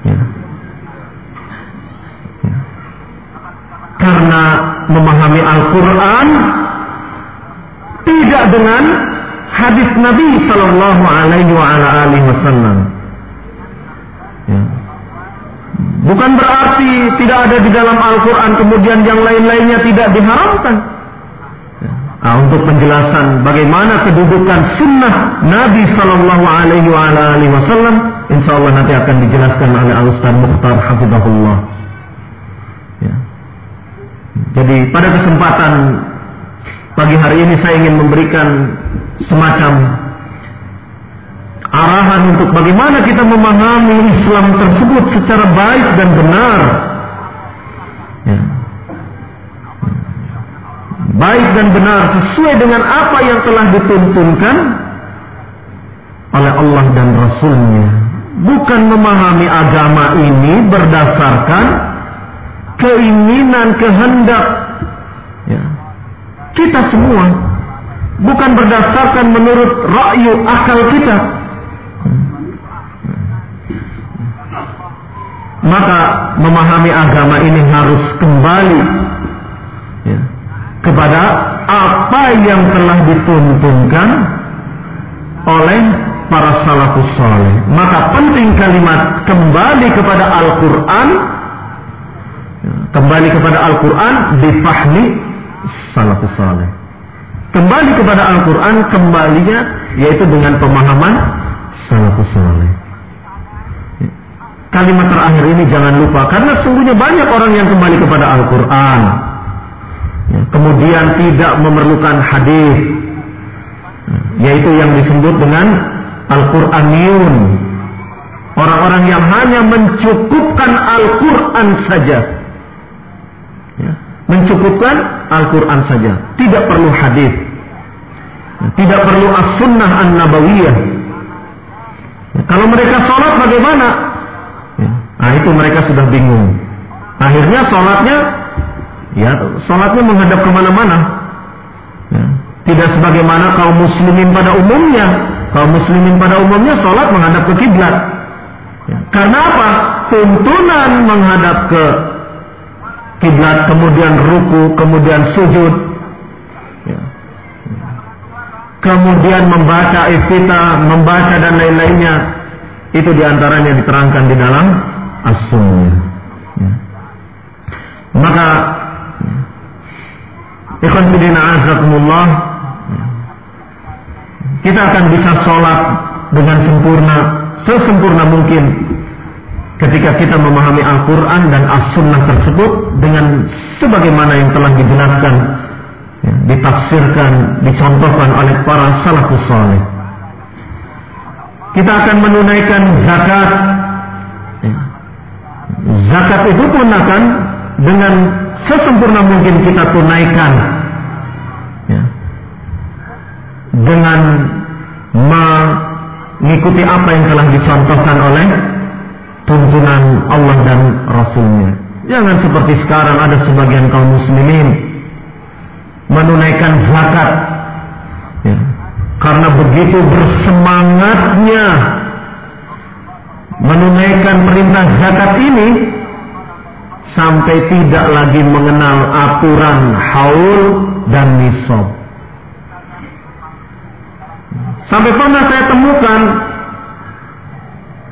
ya. Ya. karena memahami Al-Quran tidak dengan hadis Nabi Sallallahu Alaihi Wasallam. Ya. Bukan berarti tidak ada di dalam Al-Quran kemudian yang lain-lainnya tidak diharamkan. Nah, untuk penjelasan bagaimana kedudukan sunnah Nabi Sallallahu Alaihi Wasallam, insya Allah nanti akan dijelaskan oleh Al Ustaz Mukhtar Hafizahullah. Ya. Jadi pada kesempatan pagi hari ini saya ingin memberikan semacam arahan untuk bagaimana kita memahami Islam tersebut secara baik dan benar. Ya. Baik dan benar sesuai dengan apa yang telah dituntunkan oleh Allah dan Rasulnya. Bukan memahami agama ini berdasarkan keinginan, kehendak ya. kita semua. Bukan berdasarkan menurut rakyu akal kita. Maka memahami agama ini harus kembali ya, kepada apa yang telah dituntunkan oleh para salafus saleh. Maka penting kalimat kembali kepada Al-Qur'an kembali kepada Al-Qur'an difahmi salafus saleh. Kembali kepada Al-Qur'an kembalinya yaitu dengan pemahaman salafus saleh. Kalimat terakhir ini jangan lupa karena sungguhnya banyak orang yang kembali kepada Al-Qur'an. Ya, kemudian tidak memerlukan hadis yaitu yang disebut dengan Al-Qur'aniyun. Orang-orang yang hanya mencukupkan Al-Qur'an saja. Ya, mencukupkan Al-Qur'an saja, tidak perlu hadis. Tidak perlu as-sunnah an-nabawiyah. Ya, kalau mereka sholat bagaimana? Nah itu mereka sudah bingung. Akhirnya sholatnya, ya sholatnya menghadap ke mana-mana. Ya, tidak sebagaimana kaum muslimin pada umumnya. Kaum muslimin pada umumnya sholat menghadap ke kiblat. Ya. Karena apa? Tuntunan menghadap ke kiblat, kemudian ruku, kemudian sujud. Ya. Kemudian membaca iftitah, membaca dan lain-lainnya. Itu di antaranya diterangkan di dalam as-sunnah. Ya. Maka Ikhwan Bidina Azakumullah kita akan bisa sholat dengan sempurna, sesempurna mungkin ketika kita memahami Al-Quran dan As-Sunnah tersebut dengan sebagaimana yang telah dijelaskan, ya, ditafsirkan, dicontohkan oleh para salafus saleh. Kita akan menunaikan zakat. Zakat itu pun akan dengan sesempurna mungkin kita tunaikan. Ya dengan mengikuti apa yang telah dicontohkan oleh tuntunan Allah dan Rasulnya. Jangan seperti sekarang ada sebagian kaum muslimin menunaikan zakat. Ya. Karena begitu bersemangatnya menunaikan perintah zakat ini sampai tidak lagi mengenal aturan haul dan nisab. Sampai pernah saya temukan,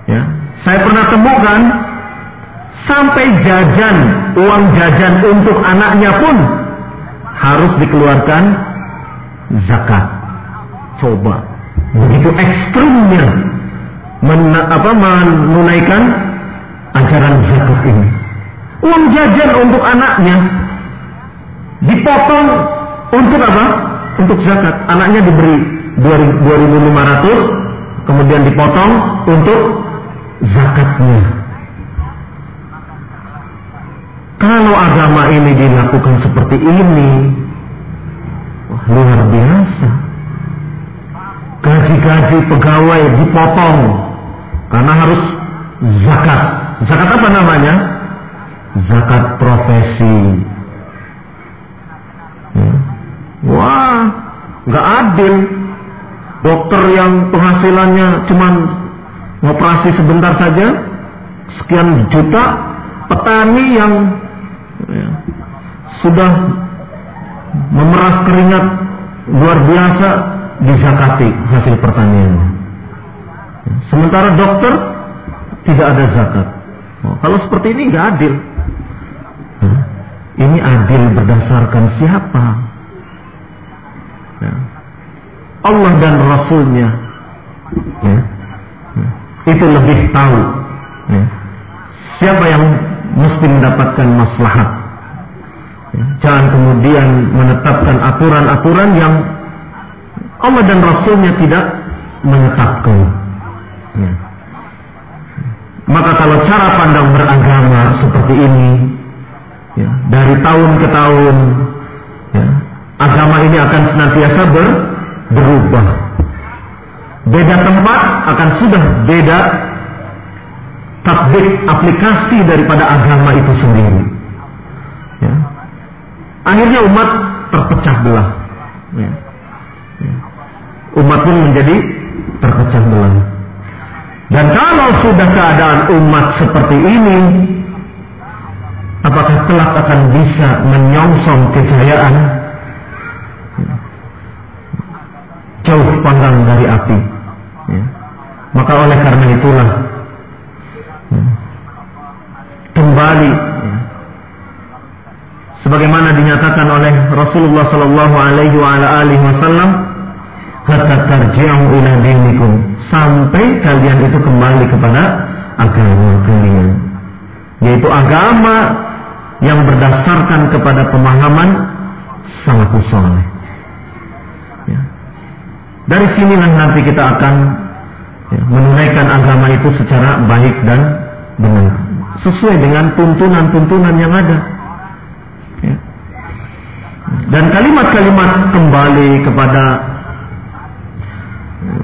ya, saya pernah temukan sampai jajan, uang jajan untuk anaknya pun harus dikeluarkan zakat. Coba, begitu ekstrimnya men, apa, menunaikan ajaran zakat ini. Uang jajan untuk anaknya dipotong untuk apa? Untuk zakat. Anaknya diberi 2500 kemudian dipotong untuk zakatnya. Kalau agama ini dilakukan seperti ini, wah, luar biasa. Gaji-gaji pegawai dipotong karena harus zakat. Zakat apa namanya? Zakat profesi. Ya. Wah, nggak adil dokter yang penghasilannya cuma ngoperasi sebentar saja sekian juta petani yang ya, sudah memeras keringat luar biasa dizakati hasil pertaniannya sementara dokter tidak ada zakat. Oh, kalau seperti ini nggak adil. Ini adil berdasarkan siapa? Ya. Allah dan Rasulnya. Ya, itu lebih tahu. Ya, siapa yang mesti mendapatkan maslahat? Ya, jangan kemudian menetapkan aturan-aturan yang Allah dan Rasulnya tidak menetapkan. Ya. Maka kalau cara pandang beragama seperti ini, ya, dari tahun ke tahun, ya, agama ini akan senantiasa ber, berubah. Beda tempat akan sudah beda tatbik aplikasi daripada agama itu sendiri. Ya. Akhirnya umat terpecah belah. Ya. Ya. Umat pun menjadi terpecah belah. Dan kalau sudah keadaan umat seperti ini, apakah kelak akan bisa menyongsong kejayaan? Jauh panggang dari api. Ya. Maka oleh karena itulah ya, kembali ya, sebagaimana dinyatakan oleh Rasulullah Sallallahu Alaihi Wasallam ila dinikum. Sampai kalian itu kembali kepada agama kalian. Yaitu agama yang berdasarkan kepada pemahaman salafus saleh. Ya. dari sinilah nanti kita akan ya, menunaikan agama itu secara baik dan benar. Sesuai dengan tuntunan-tuntunan yang ada. Ya. dan kalimat-kalimat kembali kepada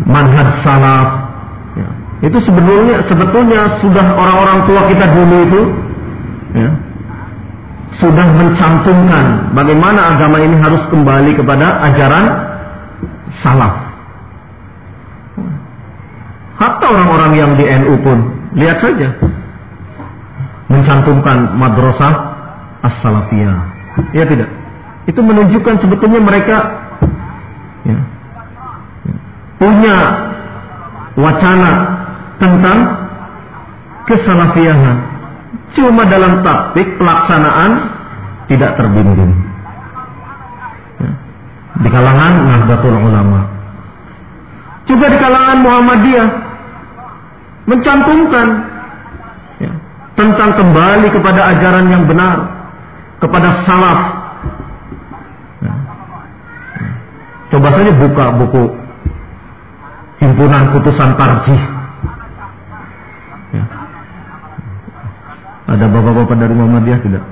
manhaj salaf. Ya. itu sebetulnya sebetulnya sudah orang-orang tua kita dulu itu ya, sudah mencantumkan bagaimana agama ini harus kembali kepada ajaran salaf. Hatta orang-orang yang di NU pun lihat saja mencantumkan madrasah as-salafiyah. Ya tidak? Itu menunjukkan sebetulnya mereka ya, punya wacana tentang kesalafiahan. Cuma dalam taktik pelaksanaan tidak terbimbing. Ya. Di kalangan Nahdlatul Ulama. Juga di kalangan Muhammadiyah mencantumkan ya, tentang kembali kepada ajaran yang benar, kepada salaf. Ya. Ya. Coba saja buka buku himpunan putusan tarjih. Ya. Ada bapak-bapak dari Muhammadiyah tidak?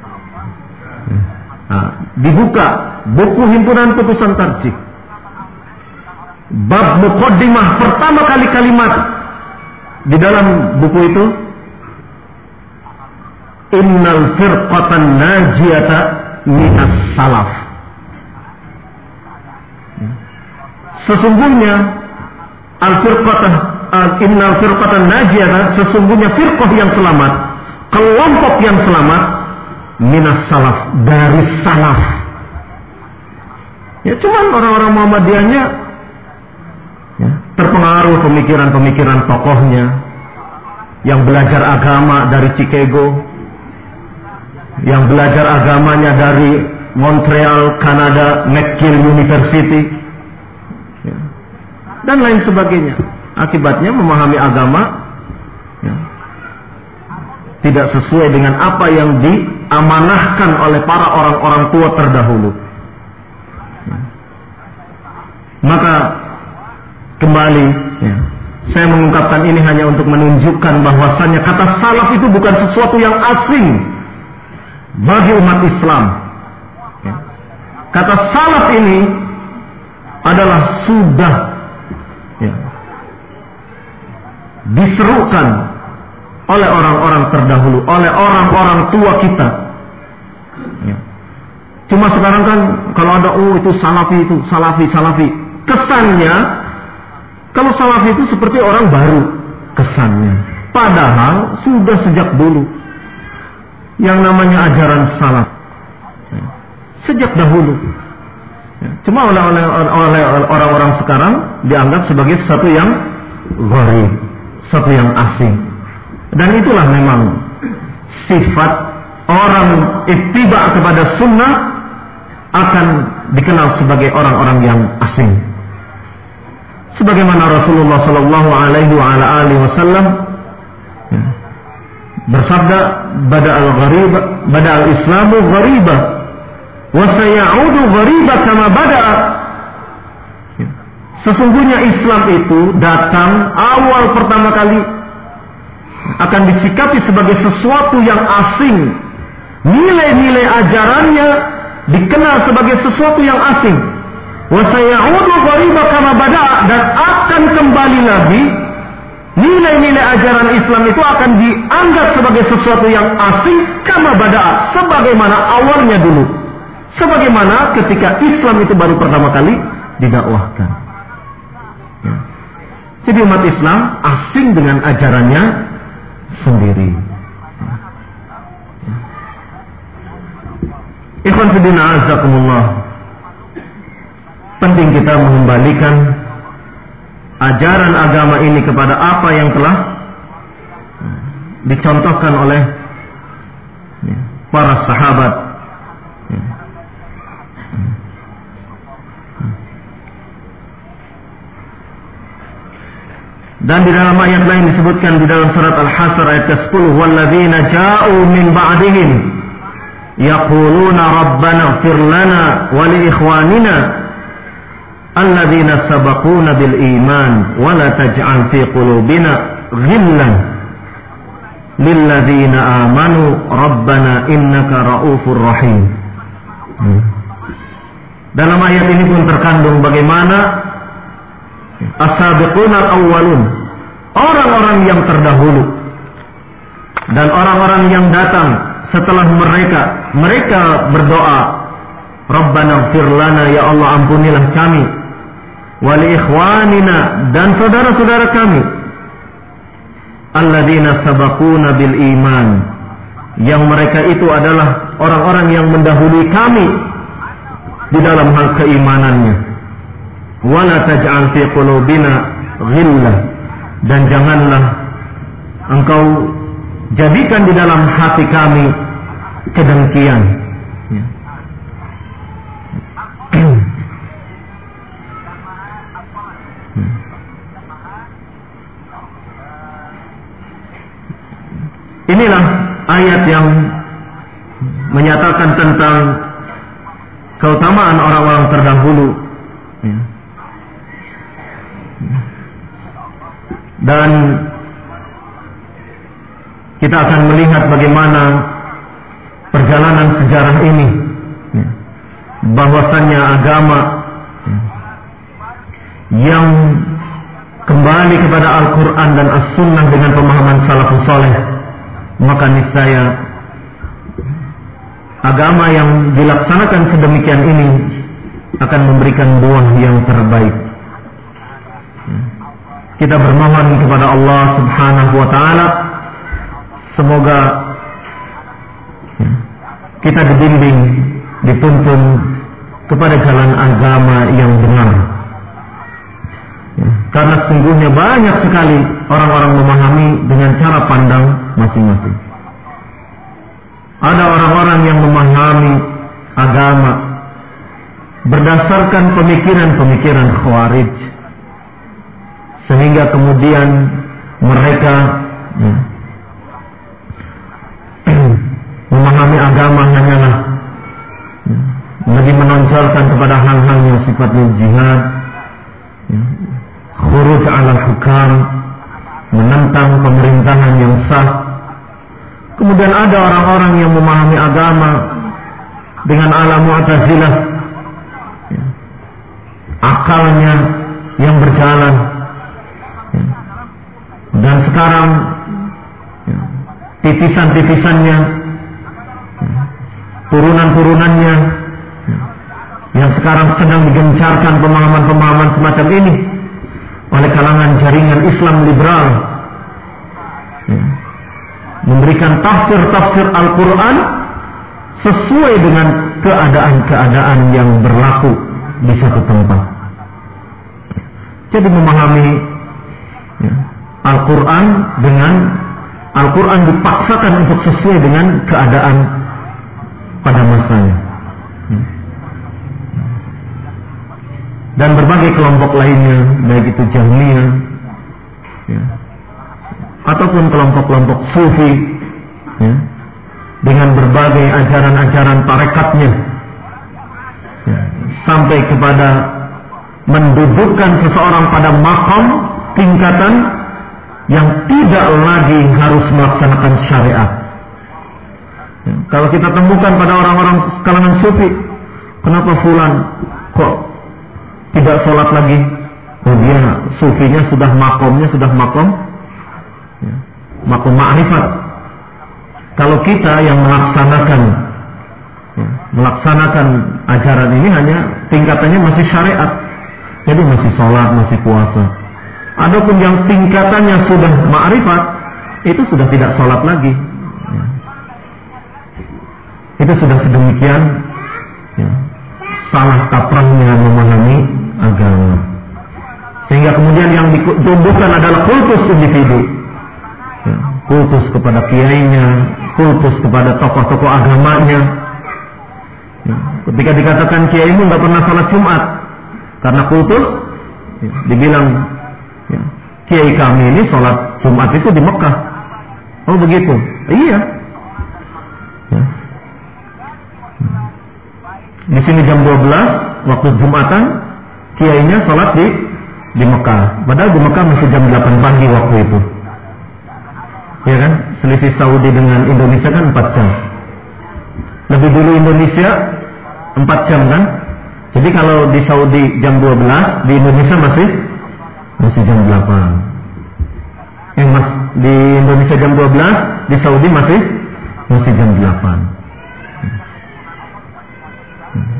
Ya. Nah, dibuka buku himpunan putusan tarjih. Bab mukaddimah pertama kali kalimat di dalam buku itu Innal firqatan najiyata minas salaf. Ya. Sesungguhnya al-firqatah innal firqatan najiyah sesungguhnya firqah yang selamat kelompok yang selamat minas salaf dari salaf. Ya cuman orang-orang Muhammadiyahnya ya, terpengaruh pemikiran-pemikiran tokohnya yang belajar agama dari Chicago yang belajar agamanya dari Montreal, Kanada, McGill University dan lain sebagainya. Akibatnya memahami agama ya, tidak sesuai dengan apa yang diamanahkan oleh para orang-orang tua terdahulu. Ya. Maka kembali, ya, saya mengungkapkan ini hanya untuk menunjukkan bahwasannya kata salaf itu bukan sesuatu yang asing bagi umat Islam. Ya. Kata salaf ini adalah sudah ya, diserukan oleh orang-orang terdahulu, oleh orang-orang tua kita. Ya. Cuma sekarang kan kalau ada oh itu salafi itu salafi salafi, kesannya kalau salafi itu seperti orang baru kesannya. Padahal sudah sejak dulu yang namanya ajaran salaf. Ya. Sejak dahulu Cuma oleh oleh orang-orang sekarang dianggap sebagai sesuatu yang gharib, sesuatu yang asing. Dan itulah memang sifat orang ittiba kepada sunnah akan dikenal sebagai orang-orang yang asing. Sebagaimana Rasulullah Shallallahu Alaihi Wasallam ya, bersabda, "Bada al-gharib, bada al-Islamu ghariba, wa sayaudu ghariba kama bada'a. Ya. Sesungguhnya Islam itu datang awal pertama kali akan disikapi sebagai sesuatu yang asing. Nilai-nilai ajarannya dikenal sebagai sesuatu yang asing. Wa sayaudu ghariba kama bada'a dan akan kembali lagi nilai-nilai ajaran Islam itu akan dianggap sebagai sesuatu yang asing bada'a sebagaimana awalnya dulu sebagaimana ketika Islam itu baru pertama kali didakwahkan. Ya. Jadi umat Islam asing dengan ajarannya sendiri. Ya. Ikhwan Fidina Azakumullah Penting kita mengembalikan ajaran agama ini kepada apa yang telah dicontohkan oleh ya, para sahabat Dan di dalam ayat lain disebutkan di dalam surat Al-Hasr ayat ke-10, "Walladzina ja'u min ba'dihim yaquluna rabbana ighfir lana wa li ikhwanina alladzina sabaquna bil iman wa la taj'al fi qulubina ghillan lil ladzina amanu rabbana innaka raufur rahim." Hmm. Dalam ayat ini pun terkandung bagaimana as-sabiqun al-awwalun. Orang-orang yang terdahulu dan orang-orang yang datang setelah mereka. Mereka berdoa Rabbana fir lana ya Allah ampunilah kami. Wali ikhwanina dan saudara-saudara kami. Alladzina sabaquna bil iman. Yang mereka itu adalah orang-orang yang mendahului kami di dalam hal keimanannya. Wala taj'al fi qulubina ghillah dan janganlah engkau jadikan di dalam hati kami kedengkian. Ya. Inilah ayat yang menyatakan tentang keutamaan orang-orang terdahulu. Ya. dan kita akan melihat bagaimana perjalanan sejarah ini bahwasannya agama yang kembali kepada Al-Quran dan As-Sunnah dengan pemahaman salafus soleh maka niscaya agama yang dilaksanakan sedemikian ini akan memberikan buah yang terbaik kita bermohon kepada Allah Subhanahu wa taala semoga kita dibimbing, dituntun kepada jalan agama yang benar. Karena sungguhnya banyak sekali orang-orang memahami dengan cara pandang masing-masing. Ada orang-orang yang memahami agama berdasarkan pemikiran-pemikiran khawarij sehingga kemudian mereka ya, memahami agama hanyalah ya, menonjolkan kepada hal-hal yang sifatnya jihad ya, khuruj ala hukam menentang pemerintahan yang sah kemudian ada orang-orang yang memahami agama dengan alam mu'tazilah. Ya, akalnya yang berjalan. Dan sekarang ya, titisan-titisannya ya, turunan-turunannya ya, yang sekarang sedang digencarkan pemahaman-pemahaman semacam ini oleh kalangan jaringan Islam liberal memberikan tafsir-tafsir Al-Quran sesuai dengan keadaan-keadaan yang berlaku di satu tempat. Jadi memahami ya, Al-Quran dengan Al-Quran dipaksakan untuk sesuai dengan keadaan pada masanya. Dan berbagai kelompok lainnya, baik itu Jahmiyah, ya, ataupun kelompok-kelompok Sufi, ya, dengan berbagai ajaran-ajaran tarekatnya, sampai kepada mendudukkan seseorang pada makam tingkatan yang tidak lagi harus melaksanakan syariat. Ya, kalau kita temukan pada orang-orang kalangan sufi, kenapa fulan kok tidak sholat lagi? Oh dia sufinya sudah makomnya sudah makom, makom ma'rifat. Kalau kita yang melaksanakan ya, melaksanakan ajaran ini hanya tingkatannya masih syariat, jadi masih sholat, masih puasa. Adapun yang tingkatannya sudah ma'rifat, itu sudah tidak sholat lagi. Ya. Itu sudah sedemikian ya, salah kaprahnya memahami agama. Sehingga kemudian yang ditumbuhkan adalah kultus individu. Ya, kultus kepada kiainya, kultus kepada tokoh-tokoh agamanya. Ya, ketika dikatakan kiaimu nggak pernah salat Jumat karena kultus, ya, dibilang ya, kiai kami ini sholat Jumat itu di Mekah. Oh begitu? Iya. Ya. Di sini jam 12 waktu Jumatan kiainya sholat di di Mekah. Padahal di Mekah masih jam 8 pagi waktu itu. Ya kan? Selisih Saudi dengan Indonesia kan 4 jam. Lebih dulu Indonesia 4 jam kan? Jadi kalau di Saudi jam 12, di Indonesia masih masih jam 8. Eh mas, di Indonesia jam 12, di Saudi masih masih jam 8.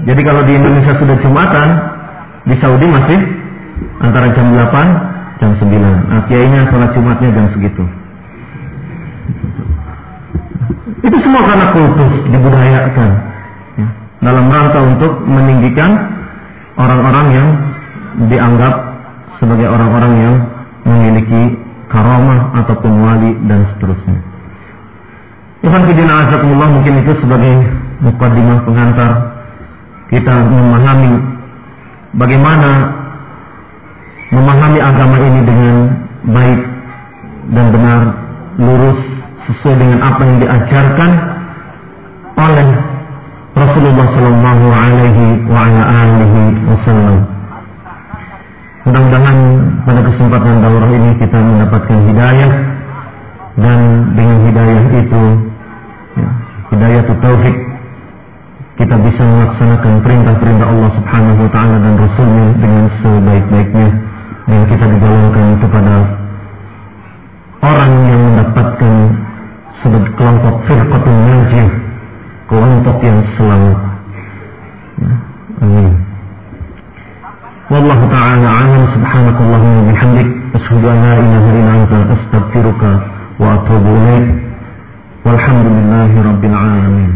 Jadi kalau di Indonesia sudah Jumatan, di Saudi masih antara jam 8 jam 9. Nah, kiainya sholat Jumatnya jam segitu. Itu semua karena kultus dibudayakan ya, dalam rangka untuk meninggikan orang-orang yang dianggap sebagai orang-orang yang memiliki karamah ataupun wali dan seterusnya. Ikhwan fillah azakumullah mungkin itu sebagai mukadimah pengantar kita memahami bagaimana memahami agama ini dengan baik dan benar lurus sesuai dengan apa yang diajarkan oleh Rasulullah Sallallahu Alaihi Wasallam. Mudah-mudahan pada kesempatan daurah ini kita mendapatkan hidayah dan dengan hidayah itu ya, hidayah itu taufik kita bisa melaksanakan perintah-perintah Allah Subhanahu wa taala dan Rasulnya dengan sebaik-baiknya dan kita digolongkan kepada orang yang mendapatkan sebut kelompok firqatul najiyah kelompok yang selamat. Ya, amin. Wallahu ta'ala alam subhanakallahumma wa bihamdik asyhadu an la ilaha illa anta astaghfiruka wa atubu ilaik walhamdulillahi rabbil alamin.